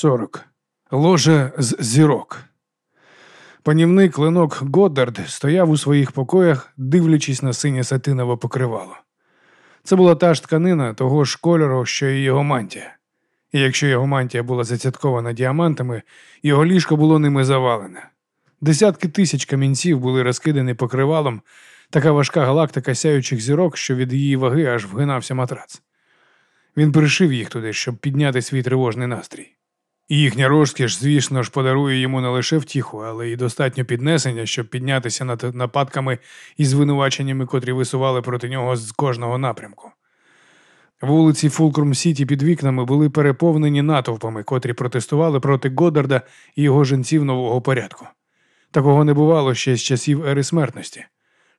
40. Ложа з зірок. Панівний клинок Годдард стояв у своїх покоях, дивлячись на синє сатинове покривало. Це була та ж тканина того ж кольору, що і його мантія. І якщо його мантія була зацяткована діамантами, його ліжко було ними завалене. Десятки тисяч камінців були розкидані покривалом, така важка галактика сяючих зірок, що від її ваги аж вгинався матрац. Він пришив їх туди, щоб підняти свій тривожний настрій. Їхня розкіш, звісно ж, подарує йому не лише втіху, але й достатньо піднесення, щоб піднятися над нападками і звинуваченнями, котрі висували проти нього з кожного напрямку. Вулиці Фулкрум Сіті під вікнами були переповнені натовпами, котрі протестували проти Годдарда і його жінців нового порядку. Такого не бувало ще з часів ери смертності.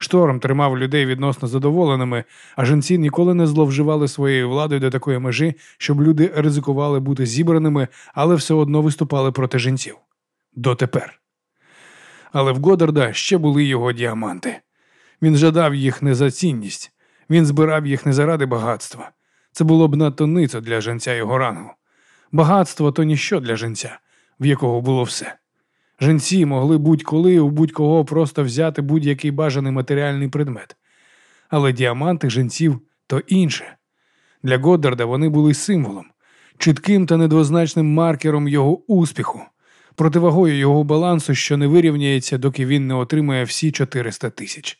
Шторм тримав людей відносно задоволеними, а жінці ніколи не зловживали своєю владою до такої межі, щоб люди ризикували бути зібраними, але все одно виступали проти жінців. Дотепер. Але в Годарда ще були його діаманти. Він жадав їх не за цінність, він збирав їх не заради багатства. Це було б надто ницо для жінця його рангу. Багатство то ніщо для жінця, в якого було все. Женці могли будь-коли у будь-кого просто взяти будь-який бажаний матеріальний предмет. Але діаманти женців то інше. Для Годдарда вони були символом, чітким та недвозначним маркером його успіху, противагою його балансу, що не вирівняється, доки він не отримає всі 400 тисяч.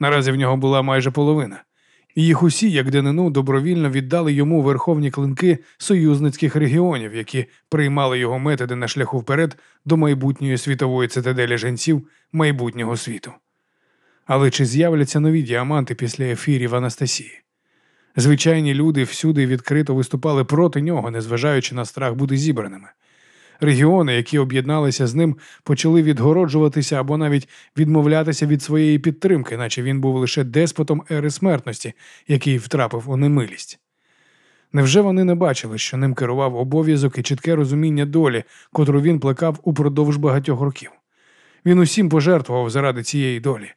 Наразі в нього була майже половина їх усі, як данину, добровільно віддали йому верховні клинки союзницьких регіонів, які приймали його методи на шляху вперед до майбутньої світової цитаделі жінців майбутнього світу. Але чи з'являться нові діаманти після ефірів Анастасії? Звичайні люди всюди відкрито виступали проти нього, незважаючи на страх бути зібраними. Регіони, які об'єдналися з ним, почали відгороджуватися або навіть відмовлятися від своєї підтримки, наче він був лише деспотом ери смертності, який втрапив у немилість. Невже вони не бачили, що ним керував обов'язок і чітке розуміння долі, котру він плекав упродовж багатьох років? Він усім пожертвував заради цієї долі.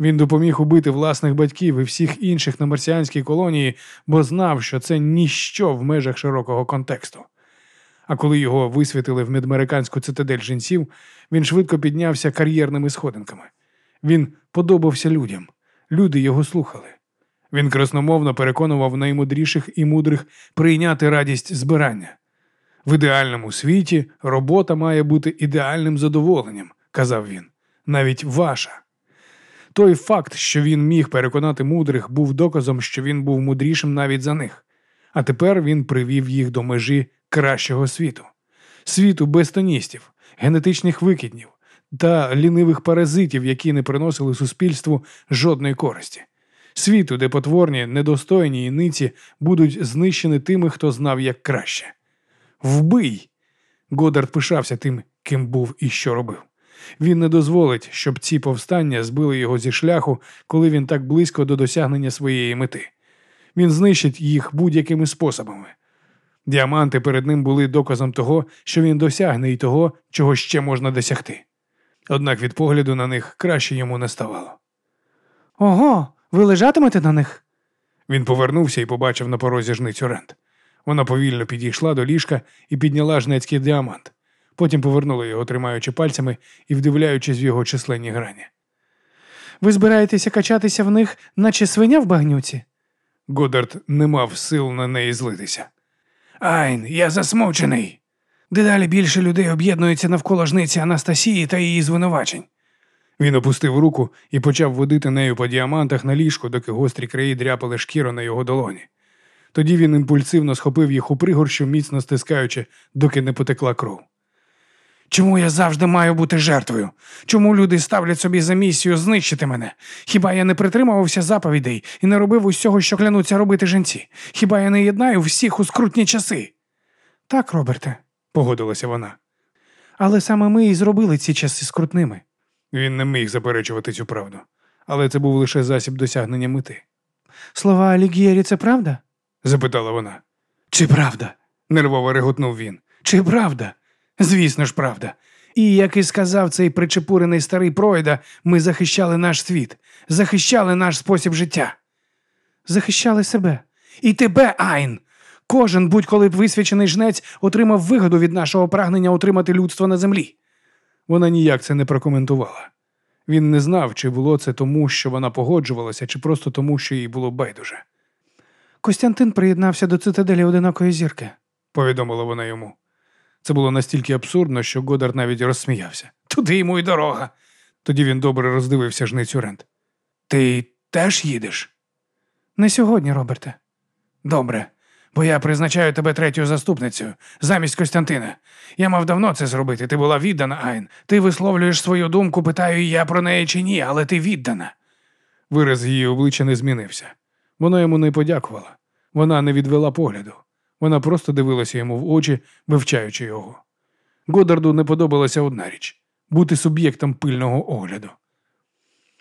Він допоміг убити власних батьків і всіх інших на марсіанській колонії, бо знав, що це ніщо в межах широкого контексту. А коли його висвітили в медамериканську цитадель жінців, він швидко піднявся кар'єрними сходинками. Він подобався людям, люди його слухали. Він красномовно переконував наймудріших і мудрих прийняти радість збирання. В ідеальному світі робота має бути ідеальним задоволенням, казав він, навіть ваша. Той факт, що він міг переконати мудрих, був доказом, що він був мудрішим навіть за них, а тепер він привів їх до межі кращого світу, світу без тоністів, генетичних викиднів та лінивих паразитів, які не приносили суспільству жодної користі, світу, де потворні, недостойні іниці будуть знищені тими, хто знав як краще. Вбий! Годард пишався тим, ким був і що робив. Він не дозволить, щоб ці повстання збили його зі шляху, коли він так близько до досягнення своєї мети. Він знищить їх будь-якими способами. Діаманти перед ним були доказом того, що він досягне і того, чого ще можна досягти. Однак від погляду на них краще йому не ставало. Ого, ви лежатимете на них? Він повернувся і побачив на порозі жницю Рент. Вона повільно підійшла до ліжка і підняла жнецький діамант. Потім повернула його, тримаючи пальцями і вдивляючись в його численні грані. Ви збираєтеся качатися в них, наче свиня в багнюці? Годард не мав сил на неї злитися. Айн, я засмучений. Дедалі більше людей об'єднуються навколо жниці Анастасії та її звинувачень. Він опустив руку і почав водити нею по діамантах на ліжку, доки гострі краї дряпали шкіру на його долоні. Тоді він імпульсивно схопив їх у пригорщу, міцно стискаючи, доки не потекла кров. Чому я завжди маю бути жертвою? Чому люди ставлять собі за місію знищити мене? Хіба я не притримувався заповідей і не робив усього, що клянуться робити жінці? Хіба я не єднаю всіх у скрутні часи? Так, Роберте, погодилася вона. Але саме ми і зробили ці часи скрутними. Він не міг заперечувати цю правду, але це був лише засіб досягнення мети. Слова Алігєрі, це правда? запитала вона. Чи правда? нервово реготнув він. Чи правда? Звісно ж, правда. І, як і сказав цей причепурений старий пройда, ми захищали наш світ, захищали наш спосіб життя. Захищали себе. І тебе, Айн. Кожен будь-коли б висвячений жнець отримав вигоду від нашого прагнення отримати людство на землі. Вона ніяк це не прокоментувала. Він не знав, чи було це тому, що вона погоджувалася, чи просто тому, що їй було байдуже. Костянтин приєднався до цитаделі одинокої зірки, повідомила вона йому. Це було настільки абсурдно, що Годар навіть розсміявся. Туди йому й дорога. Тоді він добре роздивився жницю Рент. Ти теж їдеш? Не сьогодні, Роберте. Добре, бо я призначаю тебе третьою заступницею замість Костянтина. Я мав давно це зробити. Ти була віддана, Айн. Ти висловлюєш свою думку, питаю я про неї чи ні, але ти віддана. Вираз її обличчя не змінився. Вона йому не подякувала. Вона не відвела погляду. Вона просто дивилася йому в очі, вивчаючи його. Годарду не подобалася одна річ бути суб'єктом пильного огляду.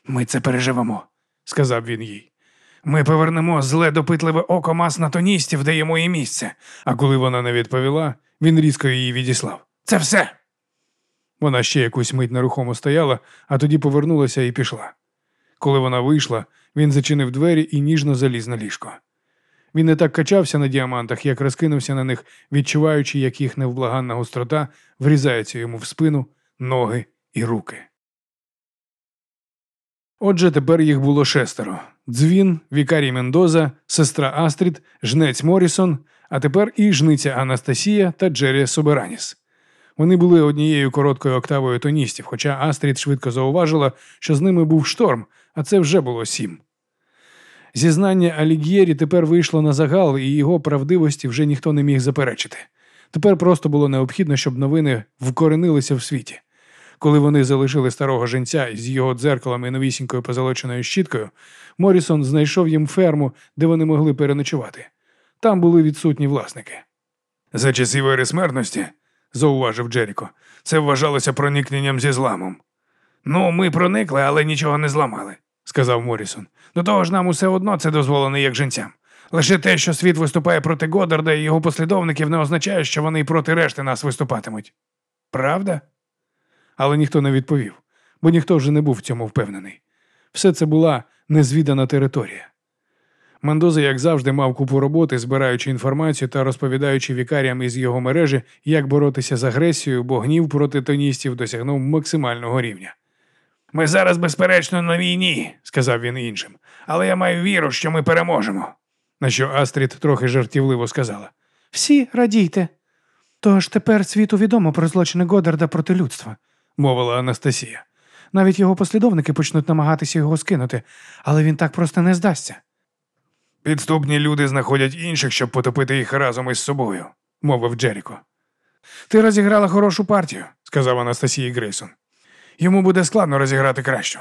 Ми це переживемо, сказав він їй. Ми повернемо зле допитливе око мас на тоністів, де йому і місце. А коли вона не відповіла, він різко її відіслав. Це все. Вона ще якусь мить нерухомо стояла, а тоді повернулася і пішла. Коли вона вийшла, він зачинив двері і ніжно заліз на ліжко. Він не так качався на діамантах, як розкинувся на них, відчуваючи, як їх невблаганна гострота врізається йому в спину, ноги і руки. Отже, тепер їх було шестеро: дзвін, Вікарій Мендоза, сестра Астрід, жнець Морісон, а тепер і жниця Анастасія та Джері Собераніс. Вони були однією короткою октавою тоністів, хоча Астрід швидко зауважила, що з ними був шторм, а це вже було сім. Зізнання Алігєрі тепер вийшло на загал, і його правдивості вже ніхто не міг заперечити. Тепер просто було необхідно, щоб новини вкоренилися в світі. Коли вони залишили старого женця із його дзеркалом і новісінькою позолоченою щіткою, Морісон знайшов їм ферму, де вони могли переночувати. Там були відсутні власники. За часів ери смертності, зауважив Джеріко, це вважалося проникненням зі зламом. Ну, ми проникли, але нічого не зламали, сказав Морісон. До того ж, нам усе одно це дозволено як женцям. Лише те, що світ виступає проти Годарда і його послідовників, не означає, що вони й проти решти нас виступатимуть. Правда? Але ніхто не відповів, бо ніхто вже не був в цьому впевнений. Все це була незвідана територія. Мандоза, як завжди, мав купу роботи, збираючи інформацію та розповідаючи вікаріям із його мережі, як боротися з агресією, бо гнів проти тоністів досягнув максимального рівня. Ми зараз, безперечно, на війні, сказав він іншим, але я маю віру, що ми переможемо. На що Астрід трохи жартівливо сказала Всі радійте. Тож тепер світу відомо про злочини Годарда проти людства, мовила Анастасія. Навіть його послідовники почнуть намагатися його скинути, але він так просто не здасться. Підступні люди знаходять інших, щоб потопити їх разом із собою, мовив Джеріко. Ти розіграла хорошу партію, сказав Анастасії Грейсон. Йому буде складно розіграти кращу.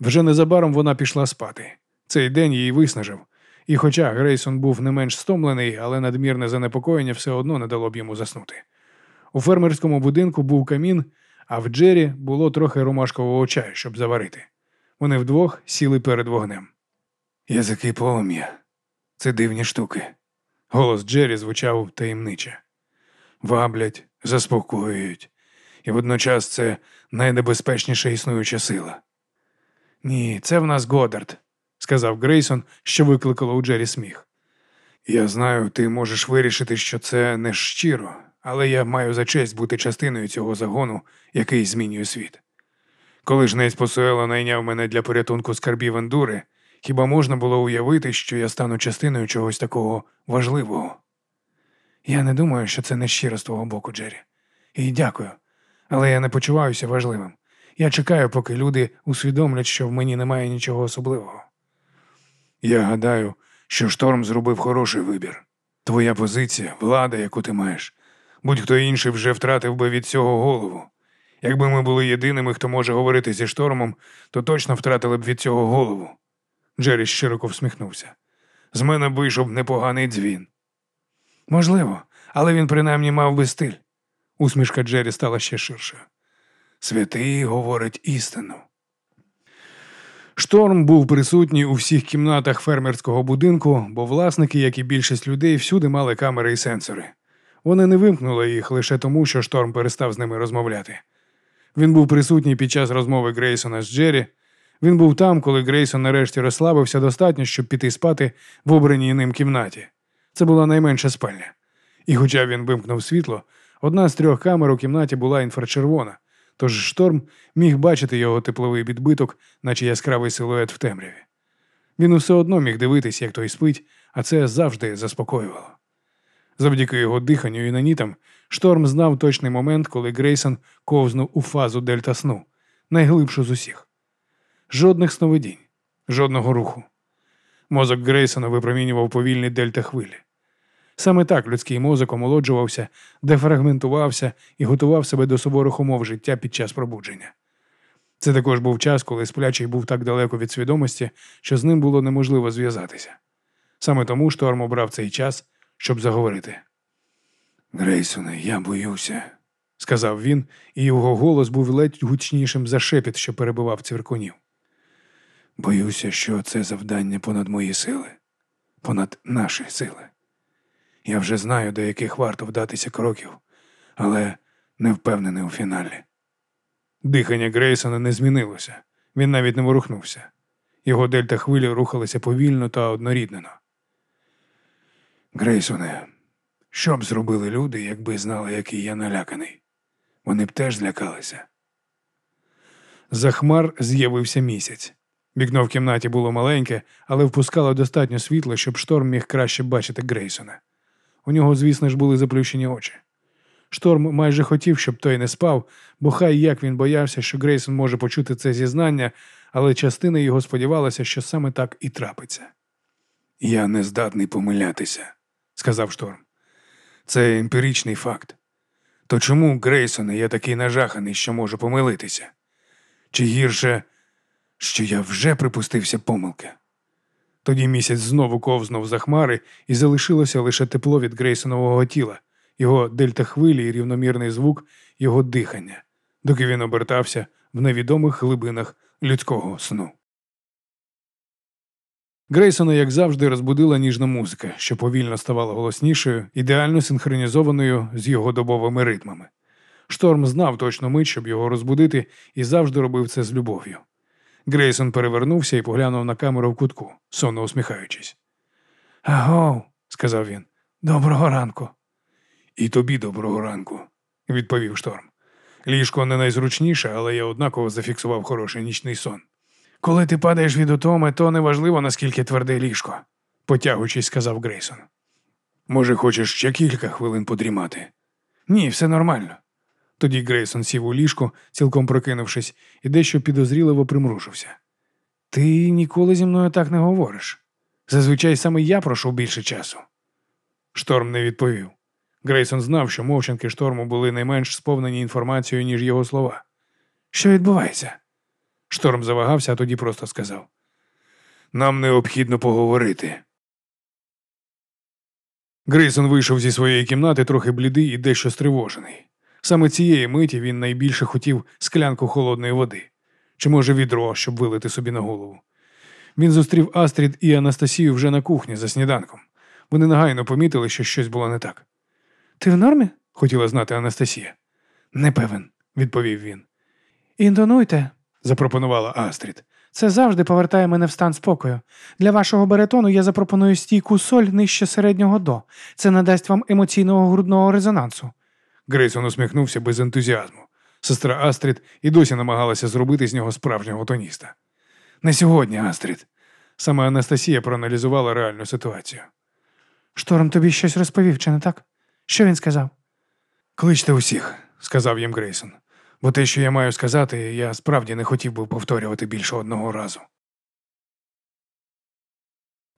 Вже незабаром вона пішла спати. Цей день її виснажив, і хоча Грейсон був не менш стомлений, але надмірне занепокоєння все одно не дало б йому заснути. У фермерському будинку був камін, а в Джері було трохи ромашкового чаю, щоб заварити. Вони вдвох сіли перед вогнем. Язики полум'я. Це дивні штуки. Голос Джері звучав таємниче. Ваблять, заспокоюють, і водночас це найнебезпечніша існуюча сила. Ні, це в нас Годард, сказав Грейсон, що викликало у Джері сміх. Я знаю, ти можеш вирішити, що це не щиро, але я маю за честь бути частиною цього загону, який змінює світ. Коли жнець Посуела найняв мене для порятунку скарбів ендури, хіба можна було уявити, що я стану частиною чогось такого важливого? Я не думаю, що це не щиро з твого боку, Джері. І дякую. Але я не почуваюся важливим. Я чекаю, поки люди усвідомлять, що в мені немає нічого особливого. Я гадаю, що шторм зробив хороший вибір. Твоя позиція, влада, яку ти маєш. Будь-хто інший вже втратив би від цього голову. Якби ми були єдиними, хто може говорити зі штормом, то точно втратили б від цього голову. Джері широко всміхнувся. З мене вийшов непоганий дзвін. Можливо, але він принаймні мав би стиль. Усмішка Джері стала ще ширшою. Святий говорить істину. Шторм був присутній у всіх кімнатах фермерського будинку, бо власники, як і більшість людей, всюди мали камери і сенсори. Вони не вимкнули їх лише тому, що шторм перестав з ними розмовляти. Він був присутній під час розмови Грейсона з Джері. Він був там, коли Грейсон нарешті розслабився достатньо, щоб піти спати в обраній ним кімнаті. Це була найменша спальня. І, хоча він вимкнув світло, одна з трьох камер у кімнаті була інфрачервона, тож шторм міг бачити його тепловий відбиток, наче яскравий силует в темряві. Він усе одно міг дивитись, як той спить, а це завжди заспокоювало. Завдяки його диханню і нанітам, шторм знав точний момент, коли Грейсон ковзнув у фазу дельта сну, найглибшу з усіх. Жодних сновидінь, жодного руху. Мозок Грейсона випромінював повільні дельта хвилі. Саме так людський мозок омолоджувався, дефрагментувався і готував себе до суворих умов життя під час пробудження. Це також був час, коли сплячий був так далеко від свідомості, що з ним було неможливо зв'язатися. Саме тому шторм обрав цей час, щоб заговорити. Грейсоне, я боюся, сказав він, і його голос був ледь гучнішим за шепіт, що перебивав цвіркунів. Боюся, що це завдання понад мої сили, понад наші сили. Я вже знаю, до яких варто вдатися кроків, але не впевнений у фіналі. Дихання Грейсона не змінилося, він навіть не ворухнувся. Його дельта хвилі рухалися повільно та одноріднено. Грейсоне, що б зробили люди, якби знали, який я наляканий? Вони б теж злякалися. За хмар з'явився місяць. Вікно в кімнаті було маленьке, але впускало достатньо світла, щоб шторм міг краще бачити Грейсона. У нього, звісно ж, були заплющені очі. Шторм майже хотів, щоб той не спав, бо хай як він боявся, що Грейсон може почути це зізнання, але частина його сподівалася, що саме так і трапиться. Я не здатний помилятися, сказав шторм. Це емпіричний факт. То чому, Грейсоне, я такий нажаханий, що можу помилитися? Чи гірше, що я вже припустився помилки? Тоді місяць знову ковзнув за хмари і залишилося лише тепло від Грейсонового тіла, його дельта хвилі і рівномірний звук, його дихання, доки він обертався в невідомих глибинах людського сну. Грейсона, як завжди, розбудила ніжна музика, що повільно ставала голоснішою, ідеально синхронізованою з його добовими ритмами. Шторм знав точно мить, щоб його розбудити, і завжди робив це з любов'ю. Грейсон перевернувся і поглянув на камеру в кутку, сонно усміхаючись. Агов, сказав він, доброго ранку. І тобі доброго ранку, відповів шторм. Ліжко не найзручніше, але я однаково зафіксував хороший нічний сон. Коли ти падаєш від утоми, то неважливо, наскільки тверде ліжко, потягуючись, сказав Грейсон. Може, хочеш ще кілька хвилин подрімати? Ні, все нормально. Тоді Грейсон сів у ліжку, цілком прокинувшись, і дещо підозріливо примружився. Ти ніколи зі мною так не говориш. Зазвичай саме я прошу більше часу. Шторм не відповів. Грейсон знав, що мовчанки шторму були не менш сповнені інформацією, ніж його слова. Що відбувається? Шторм завагався, а тоді просто сказав: Нам необхідно поговорити. Грейсон вийшов зі своєї кімнати трохи блідий і дещо стривожений. Саме цієї миті він найбільше хотів склянку холодної води, чи, може, відро, щоб вилити собі на голову. Він зустрів Астрід і Анастасію вже на кухні за сніданком. Вони негайно помітили, що щось було не так. Ти в нормі? хотіла знати Анастасія. Не певен, відповів він. Інтонуйте, запропонувала Астрід. Це завжди повертає мене в стан спокою. Для вашого баритону я запропоную стійку соль нижче середнього до. Це надасть вам емоційного грудного резонансу. Грейсон усміхнувся без ентузіазму. Сестра Астрід і досі намагалася зробити з нього справжнього тоніста. Не сьогодні, Астрід. Саме Анастасія проаналізувала реальну ситуацію. Шторм тобі щось розповів, чи не так? Що він сказав? Кличте усіх, сказав їм Грейсон. Бо те, що я маю сказати, я справді не хотів би повторювати більше одного разу.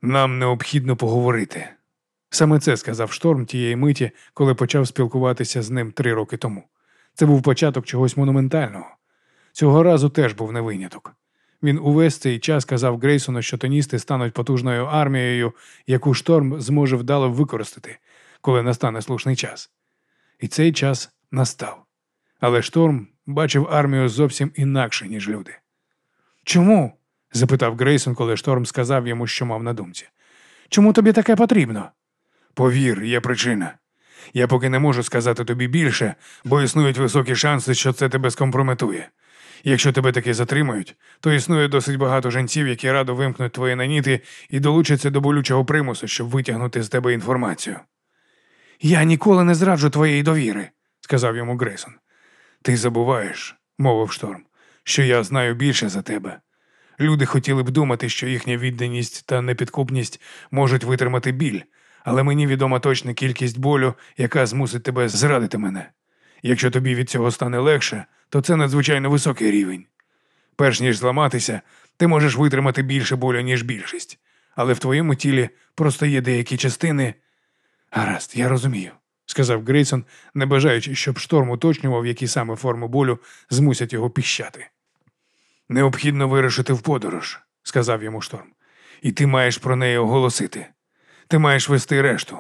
Нам необхідно поговорити. Саме це сказав шторм тієї миті, коли почав спілкуватися з ним три роки тому. Це був початок чогось монументального. Цього разу теж був не виняток. Він увесь цей час казав Грейсону, що тоністи стануть потужною армією, яку шторм зможе вдало використати, коли настане слушний час. І цей час настав. Але шторм бачив армію зовсім інакше, ніж люди. Чому? запитав Грейсон, коли шторм сказав йому, що мав на думці. Чому тобі таке потрібно? Повір, є причина. Я поки не можу сказати тобі більше, бо існують високі шанси, що це тебе скомпрометує. Якщо тебе таки затримають, то існує досить багато жінців, які радо вимкнуть твої наніти і долучаться до болючого примусу, щоб витягнути з тебе інформацію. Я ніколи не зраджу твоєї довіри, сказав йому Грейсон. Ти забуваєш, мовив шторм, що я знаю більше за тебе. Люди хотіли б думати, що їхня відданість та непідкупність можуть витримати біль, але мені відома точна кількість болю, яка змусить тебе зрадити мене. Якщо тобі від цього стане легше, то це надзвичайно високий рівень. Перш ніж зламатися, ти можеш витримати більше болю, ніж більшість, але в твоєму тілі просто є деякі частини. Гаразд, я розумію, сказав Грейсон, не бажаючи, щоб шторм уточнював, які саме форми болю змусять його піщати. Необхідно вирушити в подорож, сказав йому шторм, і ти маєш про неї оголосити. Ти маєш вести решту.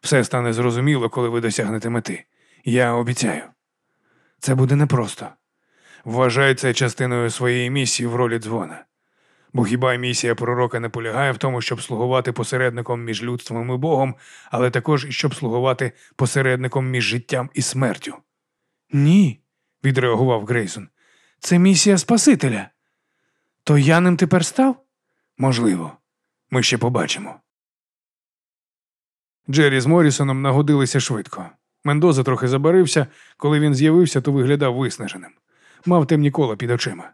Все стане зрозуміло, коли ви досягнете мети. Я обіцяю. Це буде непросто. Вважай це частиною своєї місії в ролі дзвона. Бо хіба місія пророка не полягає в тому, щоб слугувати посередником між людством і Богом, але також і щоб слугувати посередником між життям і смертю? Ні, відреагував Грейсон. Це місія Спасителя. То я ним тепер став? Можливо, ми ще побачимо. Джері з Морісоном нагодилися швидко. Мендоза трохи забарився, коли він з'явився, то виглядав виснаженим. Мав темні кола під очима.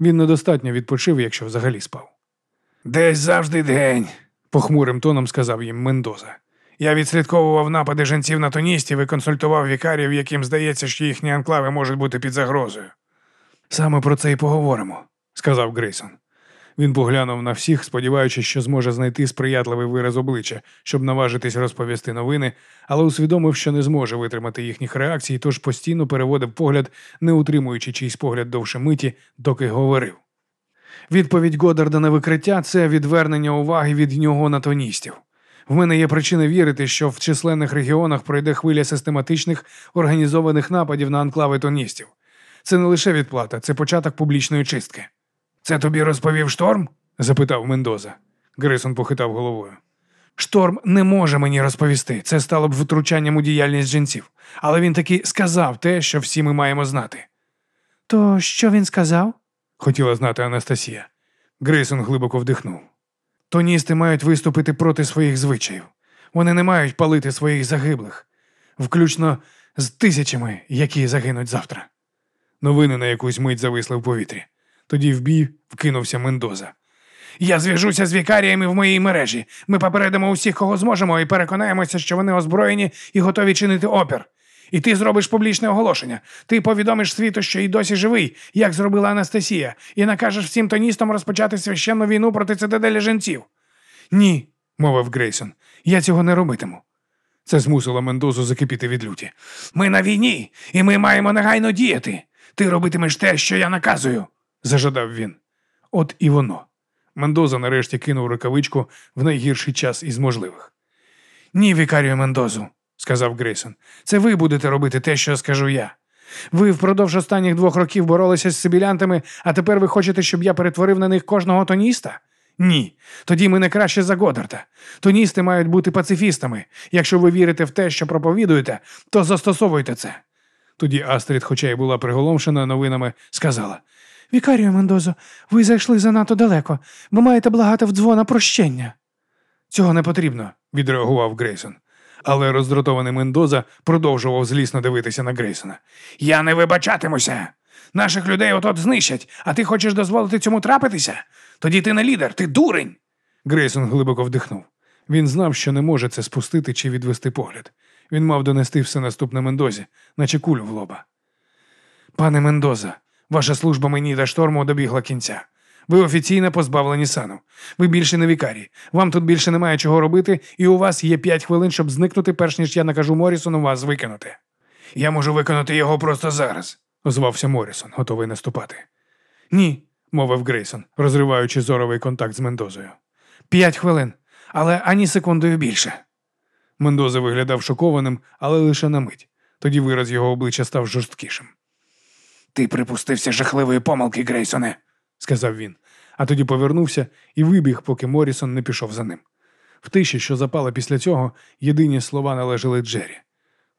Він недостатньо відпочив, якщо взагалі спав. Десь завжди день, похмурим тоном сказав їм Мендоза. Я відслідковував напади жінців на тоністів і консультував вікарів, яким здається, що їхні анклави можуть бути під загрозою. Саме про це й поговоримо, сказав Грейсон. Він поглянув на всіх, сподіваючись, що зможе знайти сприятливий вираз обличчя, щоб наважитись розповісти новини, але усвідомив, що не зможе витримати їхніх реакцій, тож постійно переводив погляд, не утримуючи чийсь погляд довше миті, доки говорив. Відповідь Годарда на викриття це відвернення уваги від нього на тоністів. В мене є причина вірити, що в численних регіонах пройде хвиля систематичних організованих нападів на анклави тоністів. Це не лише відплата, це початок публічної чистки. Це тобі розповів шторм? запитав Мендоза. Грисон похитав головою. Шторм не може мені розповісти. Це стало б втручанням у діяльність жінців. Але він таки сказав те, що всі ми маємо знати. То що він сказав? хотіла знати Анастасія. Грейсон глибоко вдихнув. Тоністи мають виступити проти своїх звичаїв. Вони не мають палити своїх загиблих, включно з тисячами, які загинуть завтра. Новини на якусь мить зависли в повітрі. Тоді в бій вкинувся Мендоза. Я зв'яжуся з вікаріями в моїй мережі. Ми попередимо усіх, кого зможемо, і переконаємося, що вони озброєні і готові чинити опір. І ти зробиш публічне оголошення. Ти повідомиш світу, що й досі живий, як зробила Анастасія, і накажеш всім тоністам розпочати священну війну проти цитаделі жінців. Ні, мовив Грейсон, я цього не робитиму. Це змусило Мендозу закипіти від люті. Ми на війні, і ми маємо негайно діяти. Ти робитимеш те, що я наказую зажадав він. От і воно. Мендоза нарешті кинув рукавичку в найгірший час із можливих. Ні, Вікарію Мендозу, сказав Грейсон, це ви будете робити те, що скажу я. Ви впродовж останніх двох років боролися з сибілянтами, а тепер ви хочете, щоб я перетворив на них кожного тоніста? Ні. Тоді ми не краще за Годарта. Тоністи мають бути пацифістами. Якщо ви вірите в те, що проповідуєте, то застосовуйте це. Тоді Астрід, хоча й була приголомшена новинами, сказала Вікарію Мендозо, ви зайшли занадто далеко. Ви маєте благати в дзвона прощення. Цього не потрібно, відреагував Грейсон. Але роздратований Мендоза продовжував злісно дивитися на Грейсона. Я не вибачатимуся. Наших людей отот знищать, а ти хочеш дозволити цьому трапитися? Тоді ти не лідер, ти дурень. Грейсон глибоко вдихнув. Він знав, що не може це спустити чи відвести погляд. Він мав донести все наступне Мендозі, наче кулю в лоба. Пане Мендоза, Ваша служба мені та шторму добігла кінця. Ви офіційно позбавлені сану. Ви більше не вікарі. Вам тут більше немає чого робити, і у вас є п'ять хвилин, щоб зникнути, перш ніж я накажу Морісону вас викинути. Я можу виконати його просто зараз, озвався Морісон, готовий наступати. Ні, мовив Грейсон, розриваючи зоровий контакт з Мендозою. П'ять хвилин, але ані секундою більше. Мендоза виглядав шокованим, але лише на мить. Тоді вираз його обличчя став жорсткішим. Ти припустився жахливої помилки, Грейсоне, сказав він, а тоді повернувся і вибіг, поки Морісон не пішов за ним. В тиші, що запала після цього, єдині слова належали Джері.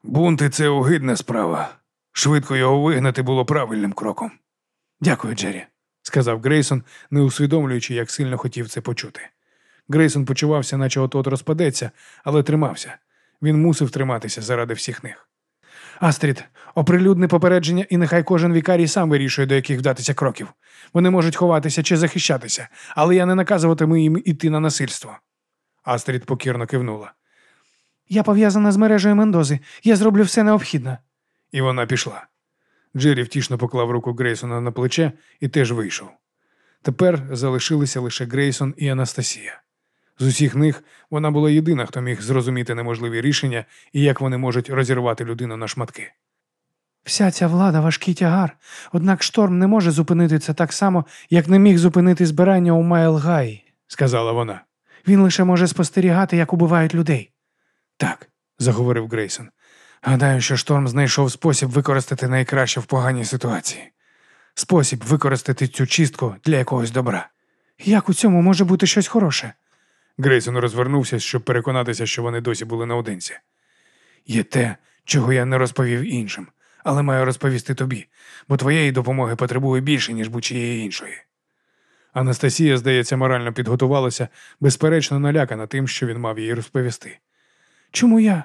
Бунти це огидна справа. Швидко його вигнати було правильним кроком. Дякую, Джері, сказав Грейсон, не усвідомлюючи, як сильно хотів це почути. Грейсон почувався, наче от-от розпадеться, але тримався. Він мусив триматися заради всіх них. Астрід, оприлюдни попередження, і нехай кожен вікарій сам вирішує, до яких вдатися кроків. Вони можуть ховатися чи захищатися, але я не наказуватиму їм іти на насильство. Астрід покірно кивнула. Я пов'язана з мережею Мендози. Я зроблю все необхідне. І вона пішла. Джері втішно поклав руку Грейсона на плече і теж вийшов. Тепер залишилися лише Грейсон і Анастасія. З усіх них вона була єдина, хто міг зрозуміти неможливі рішення і як вони можуть розірвати людину на шматки. Вся ця влада важкий тягар, однак шторм не може зупинити це так само, як не міг зупинити збирання у Майлгаї, сказала вона. Він лише може спостерігати, як убивають людей. Так, заговорив Грейсон. Гадаю, що шторм знайшов спосіб використати найкраще в поганій ситуації. Спосіб використати цю чистку для якогось добра. Як у цьому може бути щось хороше? Грейсон розвернувся, щоб переконатися, що вони досі були наодинці. Є те, чого я не розповів іншим, але маю розповісти тобі, бо твоєї допомоги потребує більше, ніж будь-чиєї іншої. Анастасія, здається, морально підготувалася, безперечно налякана тим, що він мав їй розповісти. Чому я?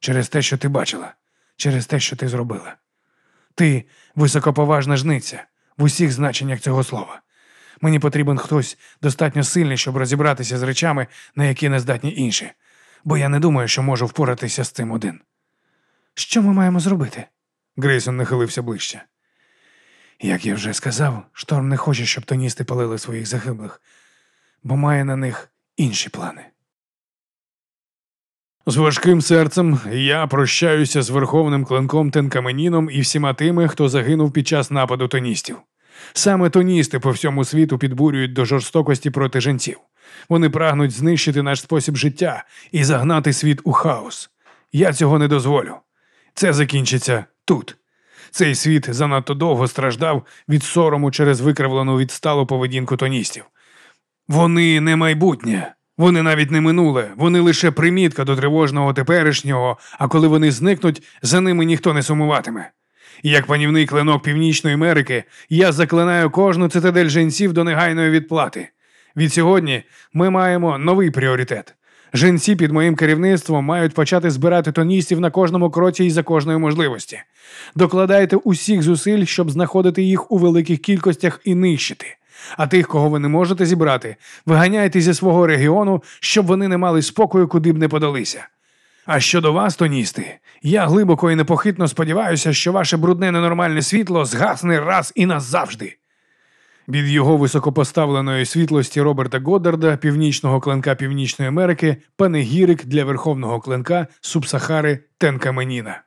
Через те, що ти бачила, через те, що ти зробила. Ти високоповажна жниця в усіх значеннях цього слова. Мені потрібен хтось достатньо сильний, щоб розібратися з речами, на які не здатні інші, бо я не думаю, що можу впоратися з цим один. Що ми маємо зробити? Грейсон нахилився ближче. Як я вже сказав, шторм не хоче, щоб тоністи палили своїх загиблих, бо має на них інші плани. З важким серцем я прощаюся з верховним клинком Тенкаменіном і всіма тими, хто загинув під час нападу тоністів. Саме тоністи по всьому світу підбурюють до жорстокості проти жінців. Вони прагнуть знищити наш спосіб життя і загнати світ у хаос. Я цього не дозволю. Це закінчиться тут. Цей світ занадто довго страждав від сорому через викривлену відсталу поведінку тоністів. Вони не майбутнє, вони навіть не минуле, вони лише примітка до тривожного теперішнього, а коли вони зникнуть, за ними ніхто не сумуватиме. Як панівний клинок Північної Америки, я заклинаю кожну цитадель женців до негайної відплати. Від сьогодні ми маємо новий пріоритет. Женці під моїм керівництвом мають почати збирати тоністів на кожному кроці і за кожної можливості. Докладайте усіх зусиль, щоб знаходити їх у великих кількостях і нищити. А тих, кого ви не можете зібрати, виганяйте зі свого регіону, щоб вони не мали спокою, куди б не подалися. А щодо вас, тоністи, я глибоко і непохитно сподіваюся, що ваше брудне ненормальне світло згасне раз і назавжди. Від його високопоставленої світлості Роберта Годдарда, північного клинка Північної Америки, панегірик для верховного клинка Субсахари Тенкаменіна.